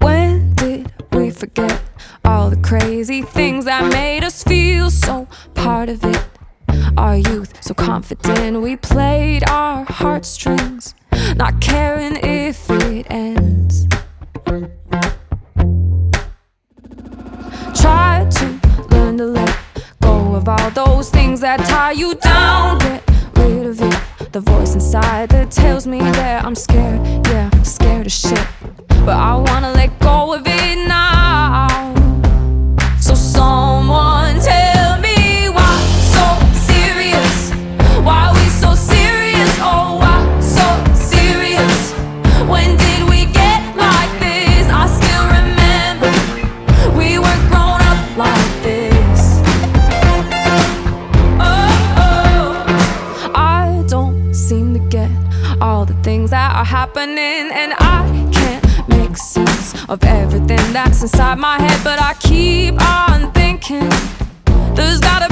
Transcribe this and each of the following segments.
When did we forget all the crazy things that made us feel so part of it? Our youth, so confident, we played our heartstrings, not caring if it ends. Try to learn to let go of all those things that tie you down. Get. The voice inside that tells me that I'm scared, yeah, scared of shit. But I wanna let go of it all the things that are happening, and I can't make sense of everything that's inside my head. But I keep on thinking there's gotta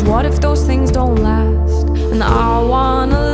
Cause what if those things don't last? And I wanna.